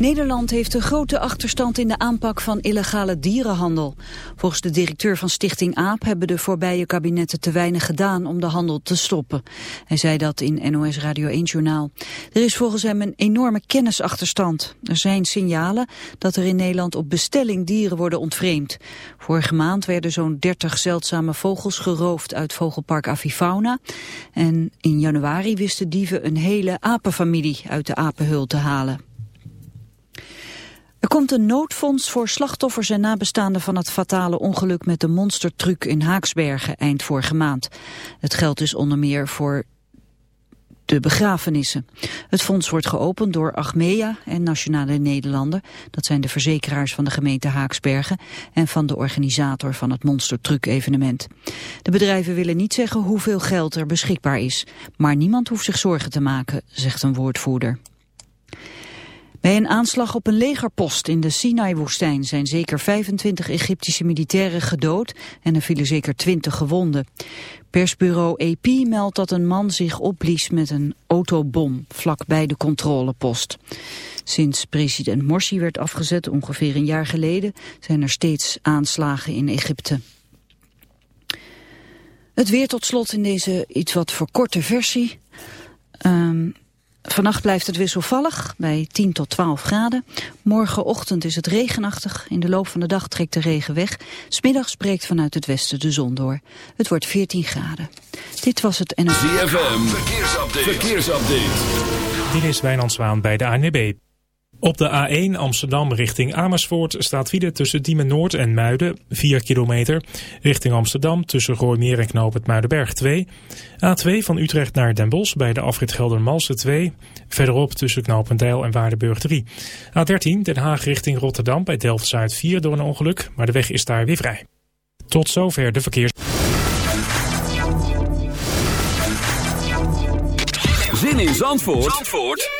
Nederland heeft een grote achterstand in de aanpak van illegale dierenhandel. Volgens de directeur van Stichting AAP hebben de voorbije kabinetten te weinig gedaan om de handel te stoppen. Hij zei dat in NOS Radio 1-journaal. Er is volgens hem een enorme kennisachterstand. Er zijn signalen dat er in Nederland op bestelling dieren worden ontvreemd. Vorige maand werden zo'n 30 zeldzame vogels geroofd uit vogelpark Avifauna. En in januari wisten dieven een hele apenfamilie uit de apenhul te halen. Er komt een noodfonds voor slachtoffers en nabestaanden van het fatale ongeluk met de monstertruck in Haaksbergen eind vorige maand. Het geld is onder meer voor de begrafenissen. Het fonds wordt geopend door Achmea en Nationale Nederlanden. Dat zijn de verzekeraars van de gemeente Haaksbergen en van de organisator van het monstertruck evenement. De bedrijven willen niet zeggen hoeveel geld er beschikbaar is. Maar niemand hoeft zich zorgen te maken, zegt een woordvoerder. Bij een aanslag op een legerpost in de Sinai-woestijn zijn zeker 25 Egyptische militairen gedood en er vielen zeker 20 gewonden. Persbureau AP meldt dat een man zich opblies met een autobom vlakbij de controlepost. Sinds president Morsi werd afgezet, ongeveer een jaar geleden, zijn er steeds aanslagen in Egypte. Het weer tot slot in deze iets wat verkorte versie. Um, Vannacht blijft het wisselvallig bij 10 tot 12 graden. Morgenochtend is het regenachtig. In de loop van de dag trekt de regen weg. Smiddags breekt vanuit het westen de zon door. Het wordt 14 graden. Dit was het NOS. ZFM, verkeersupdate. verkeersupdate. Dit is Wijnand Zwaan bij de ANWB. Op de A1 Amsterdam richting Amersfoort staat file tussen Diemen Noord en Muiden, 4 kilometer. Richting Amsterdam tussen Gooimeer en Knoop het Muidenberg 2. A2 van Utrecht naar Den Bosch bij de afrit Geldermalsen 2. Verderop tussen Knopendijl en Waardenburg 3. A13 Den Haag richting Rotterdam bij Delft-Zuid 4 door een ongeluk, maar de weg is daar weer vrij. Tot zover de verkeers... Zin in Zandvoort? Zandvoort?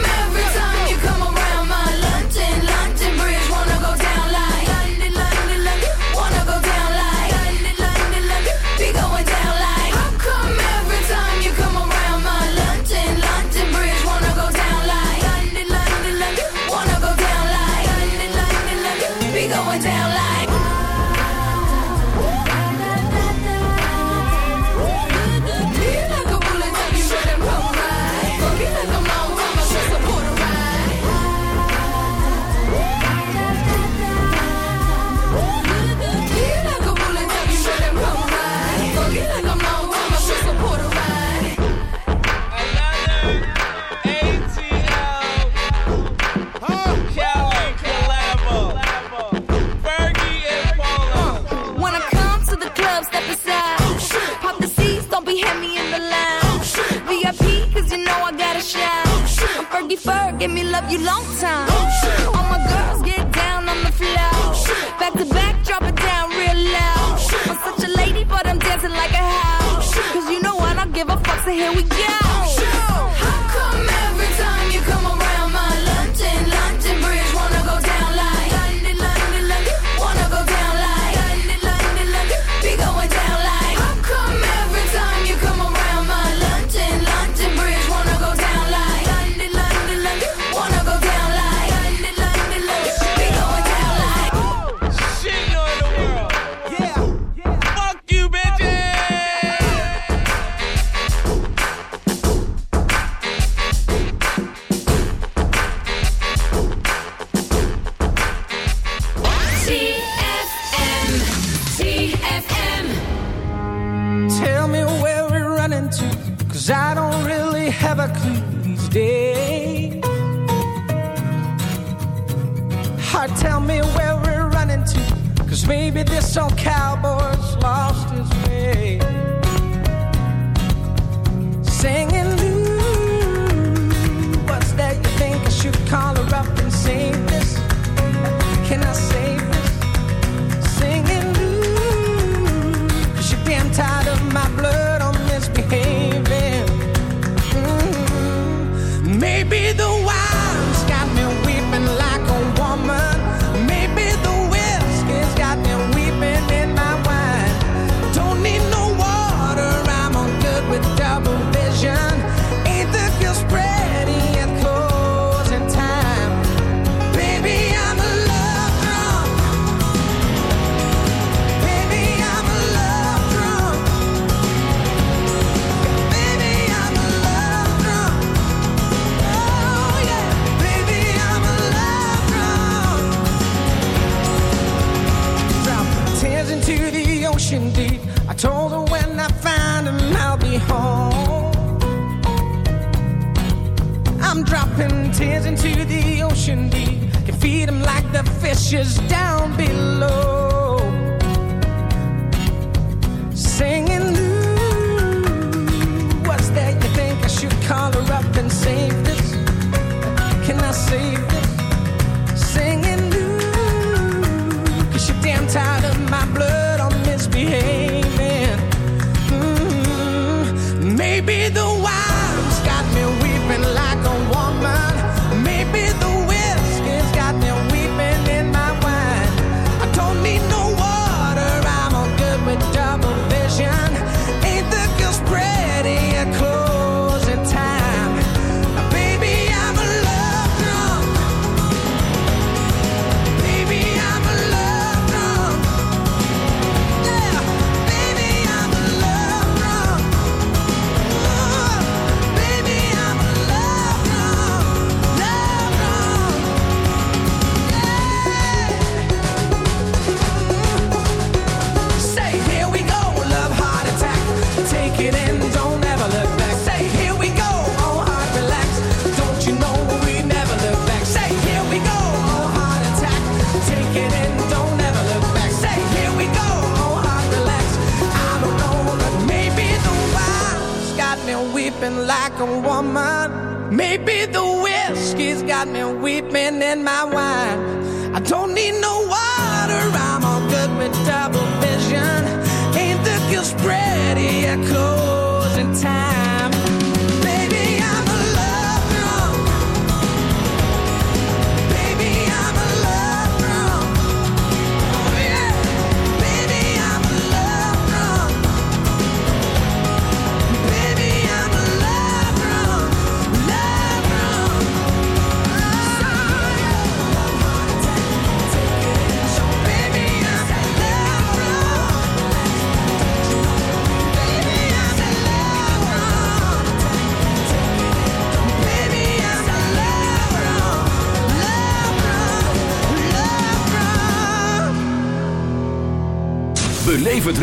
in my way.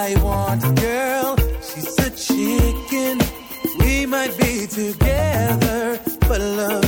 I want a girl. She's a chicken. We might be together, but love.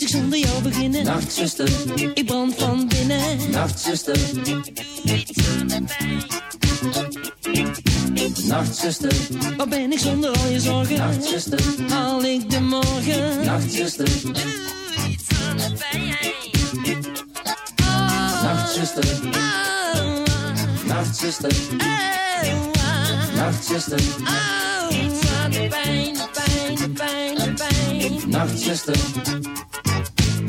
moet ik zonder jou beginnen? nachtzuster, Ik brand van binnen. nachtzuster, Doe iets aan de pijn. nachtzuster, Waar ben ik zonder al je zorgen? nachtzuster, Haal ik de morgen? nachtzuster, Doe iets aan de pijn. nachtzuster, Oh, nachtzuster, oh, nachtzuster, oh, iets aan de pijn, pijn, pijn, pijn. nachtzuster,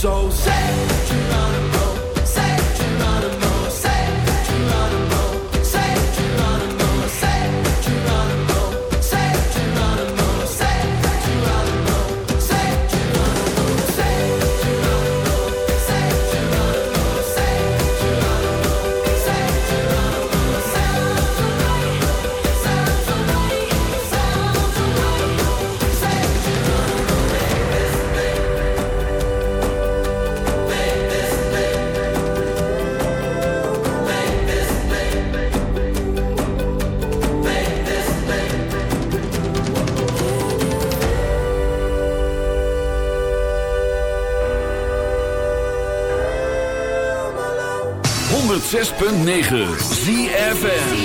so sick. 106.9 ZFN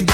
you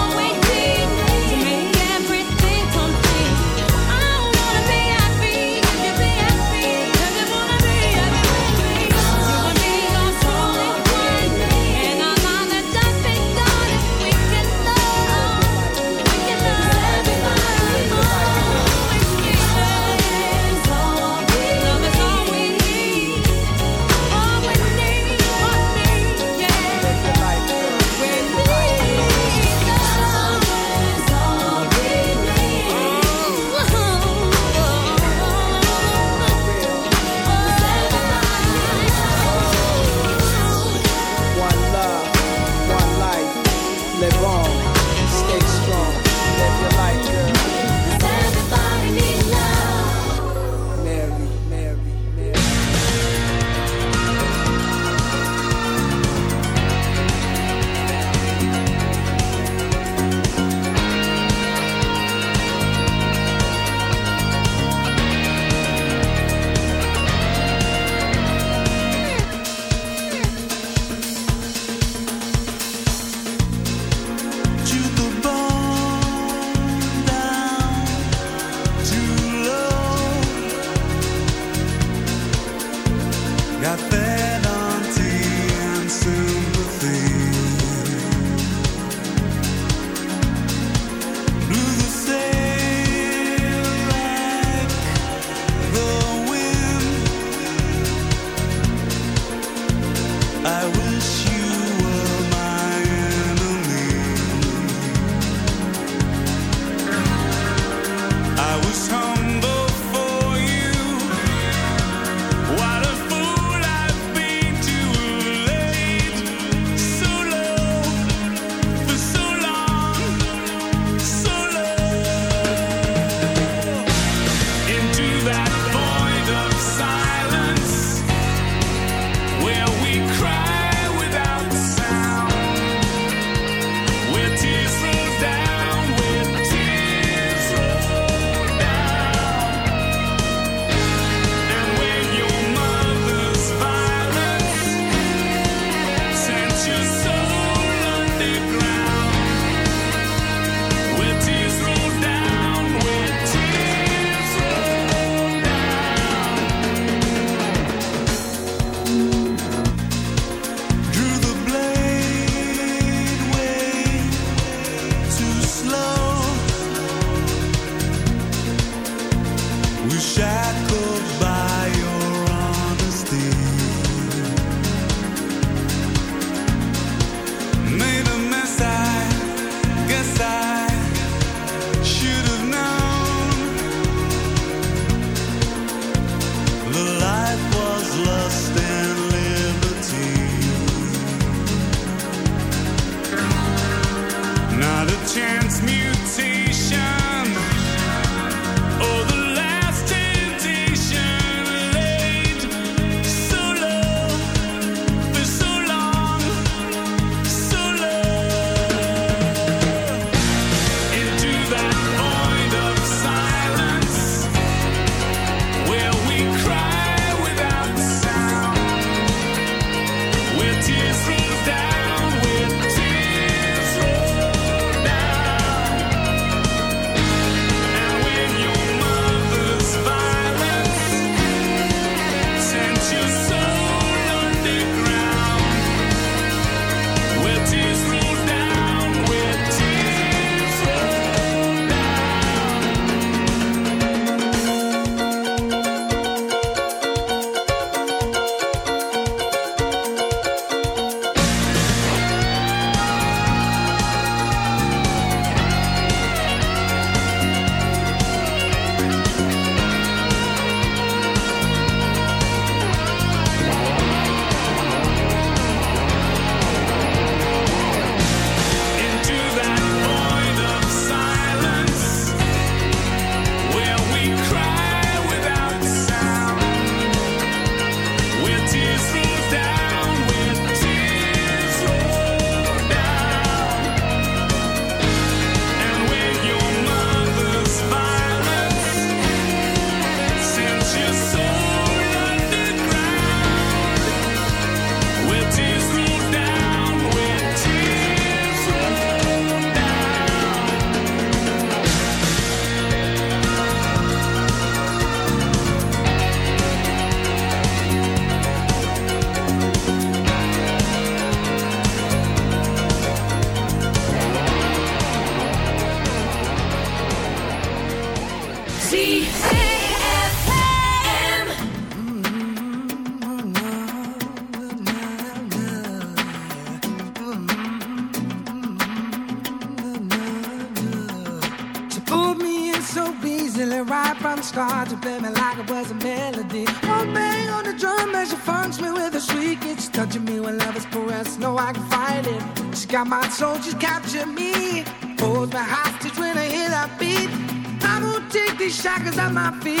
be